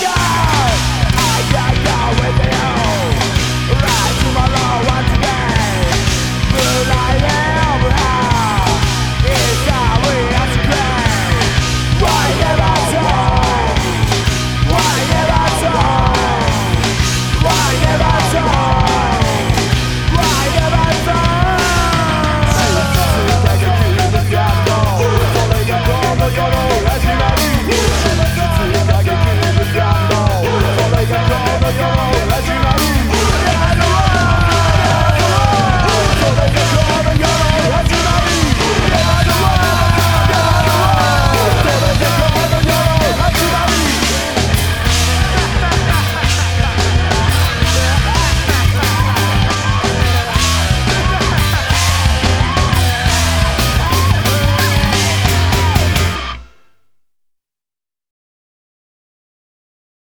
die